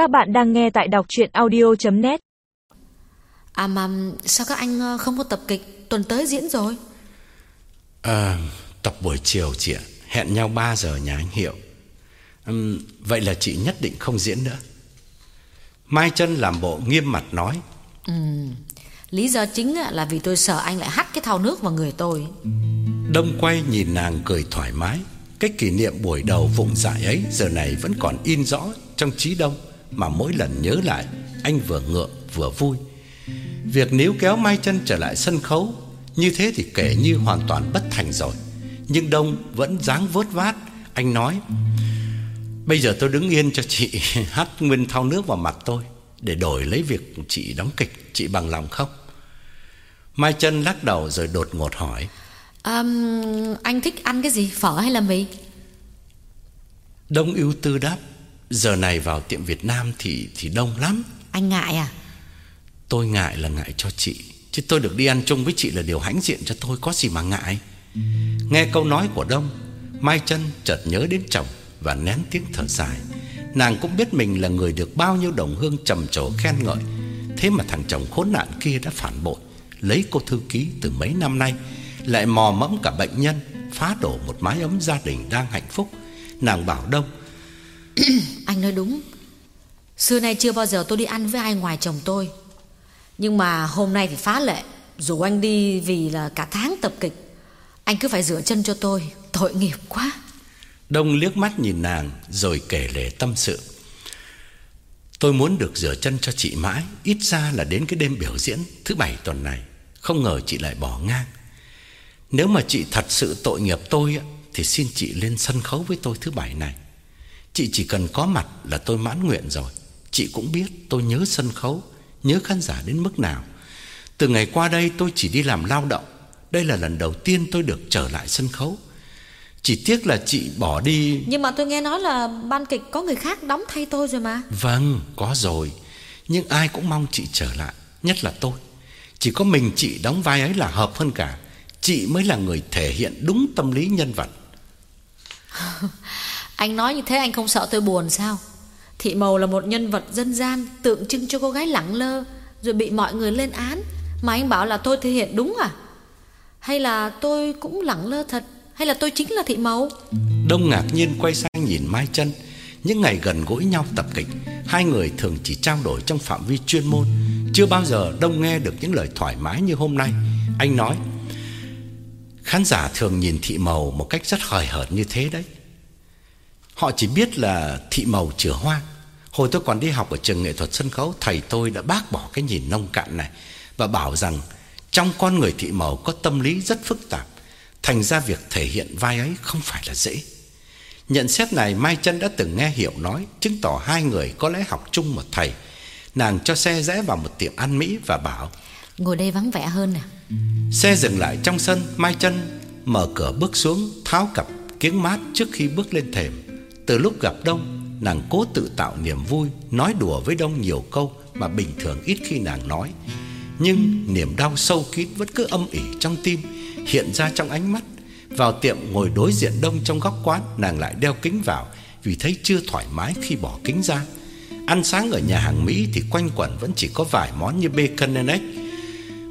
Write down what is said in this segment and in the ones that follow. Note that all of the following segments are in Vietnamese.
Các bạn đang nghe tại đọc chuyện audio.net À mà sao các anh ờ, không có tập kịch Tuần tới diễn rồi? À, tập buổi chiều chị ạ. Hẹn nhau 3 giờ nhà anh Hiệu. Ừm, Vậy là chị nhất định không diễn nữa. Mai chân làm bộ nghiêm mặt nói. Lý do chính là vì tôi sợ anh lại hắt cái thau nước vào người tôi. Đông quay nhìn nàng cười thoải mái. Cái kỷ niệm buổi đầu vụng dại ấy Giờ này vẫn còn in rõ trong trí Đông Mà mỗi lần nhớ lại Anh vừa ngượng vừa vui. Việc níu kéo Mai chân trở lại sân khấu Như thế thì kể như hoàn toàn bất thành rồi. Nhưng Đông vẫn dáng vớt vát Anh nói Bây giờ tôi đứng yên cho chị hát nguyên thau nước vào mặt tôi Để đổi lấy việc chị đóng kịch Chị bằng lòng không? Mai chân lắc đầu rồi đột ngột hỏi à, Anh thích ăn cái gì Phở hay là mì? Đông ưu tư đáp Giờ này vào tiệm Việt Nam thì thì đông lắm. Anh ngại à? Tôi ngại là ngại cho chị. Chứ tôi được đi ăn chung với chị là điều hãnh diện cho tôi Có gì mà ngại. Nghe câu nói của Đông Mai chân chợt nhớ đến chồng Và nén tiếng thở dài. Nàng cũng biết mình là người được bao nhiêu đồng hương trầm trồ khen ngợi. Thế mà thằng chồng khốn nạn kia đã phản bội Lấy cô thư ký từ mấy năm nay Lại mò mẫm cả bệnh nhân Phá đổ một mái ấm gia đình đang hạnh phúc. Nàng bảo Đông Anh nói đúng Xưa nay chưa bao giờ tôi đi ăn với ai ngoài chồng tôi Nhưng mà hôm nay thì phá lệ Dù anh đi vì là cả tháng tập kịch Anh cứ phải rửa chân cho tôi Tội nghiệp quá Đông liếc mắt nhìn nàng rồi kể lể tâm sự. Tôi muốn được rửa chân cho chị mãi, ít ra là đến cái đêm biểu diễn thứ bảy tuần này. Không ngờ chị lại bỏ ngang. Nếu mà chị thật sự tội nghiệp tôi thì xin chị lên sân khấu với tôi thứ bảy này. Chị chỉ cần có mặt là tôi mãn nguyện rồi. Chị cũng biết tôi nhớ sân khấu, nhớ khán giả đến mức nào. Từ ngày qua đây tôi chỉ đi làm lao động. Đây là lần đầu tiên tôi được trở lại sân khấu. Chỉ tiếc là chị bỏ đi Nhưng mà tôi nghe nói là ban kịch có người khác đóng thay tôi rồi mà Vâng, có rồi Nhưng ai cũng mong chị trở lại Nhất là tôi Chỉ có mình chị đóng vai ấy là hợp hơn cả Chị mới là người thể hiện đúng tâm lý nhân vật anh nói như thế anh không sợ tôi buồn sao? Thị Mầu là một nhân vật dân gian, Tượng trưng cho cô gái lẳng lơ, Rồi bị mọi người lên án. Mà anh bảo là tôi thể hiện đúng à? Hay là tôi cũng lẳng lơ thật? Hay là tôi chính là Thị Mầu? Đông ngạc nhiên quay sang nhìn Mai chân Những ngày gần gũi nhau tập kịch, Hai người thường chỉ trao đổi trong phạm vi chuyên môn. Chưa bao giờ Đông nghe được những lời thoải mái như hôm nay. Anh nói, Khán giả thường nhìn thị Mầu một cách rất hời hợt như thế đấy. Họ chỉ biết là thị màu chữa hoang Hồi tôi còn đi học ở trường nghệ thuật sân khấu Thầy tôi đã bác bỏ cái nhìn nông cạn này Và bảo rằng Trong con người thị màu có tâm lý rất phức tạp Thành ra việc thể hiện vai ấy không phải là dễ. Nhận xét này Mai chân đã từng nghe Hiệu nói Chứng tỏ hai người có lẽ học chung một thầy. Nàng cho xe rẽ vào một tiệm ăn Mỹ và bảo Ngồi đây vắng vẻ hơn nè Xe dừng lại trong sân Mai chân mở cửa bước xuống Tháo cặp kiếng mát trước khi bước lên thềm từ lúc gặp Đông, Nàng cố tự tạo niềm vui, Nói đùa với Đông nhiều câu Mà bình thường ít khi nàng nói. Nhưng niềm đau sâu kín vẫn cứ âm ỉ trong tim, Hiện ra trong ánh mắt. Vào tiệm ngồi đối diện Đông trong góc quán, Nàng lại đeo kính vào Vì thấy chưa thoải mái khi bỏ kính ra. Ăn sáng ở nhà hàng Mỹ Thì quanh quẩn vẫn chỉ có vài món như bacon and egg.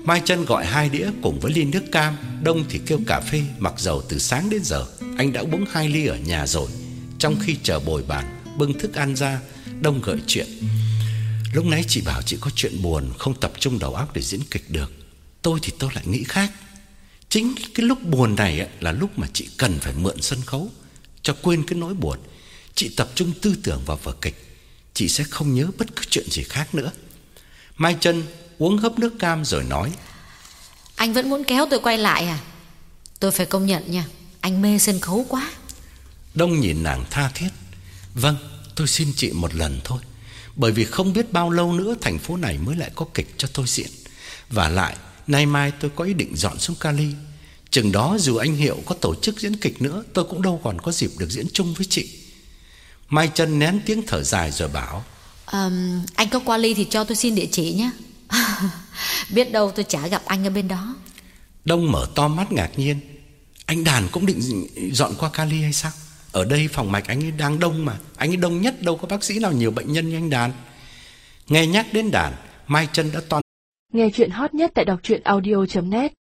Mai chân gọi hai đĩa cùng với ly nước cam. Đông thì kêu cà phê, Mặc dầu từ sáng đến giờ, Anh đã uống hai ly ở nhà rồi. Trong khi chờ bồi bàn, Bưng thức ăn ra, Đông gợi chuyện. Lúc nãy chị bảo chị có chuyện buồn, Không tập trung đầu óc để diễn kịch được. Tôi thì tôi lại nghĩ khác. Chính cái lúc buồn này là lúc mà chị cần phải mượn sân khấu, Cho quên cái nỗi buồn. Chị tập trung tư tưởng vào vở kịch, Chị sẽ không nhớ bất cứ chuyện gì khác nữa. Mai chân uống hớp nước cam rồi nói, Anh vẫn muốn kéo tôi quay lại à? Tôi phải công nhận nha, Anh mê sân khấu quá. Đông nhìn nàng tha thiết. Vâng tôi xin chị một lần thôi. Bởi vì không biết bao lâu nữa Thành phố này mới lại có kịch cho tôi diễn. Và lại Nay mai tôi có ý định dọn xuống Cali. Chừng đó dù anh Hiệu có tổ chức diễn kịch nữa Tôi cũng đâu còn có dịp được diễn chung với chị. Mai chân nén tiếng thở dài rồi bảo Ờm, Anh có qua ly thì cho tôi xin địa chỉ nhé. Biết đâu tôi chả gặp anh ở bên đó. Đông mở to mắt ngạc nhiên. Anh Đàn cũng định dọn qua Cali hay sao ở đây phòng mạch anh ấy đang đông mà. Anh ấy đông nhất đâu có bác sĩ nào, nhiều bệnh nhân như anh Đàn. Nghe nhắc đến Đàn, Mai chân đã toàn Nghe chuyện hot nhất tại đọc truyện audio.net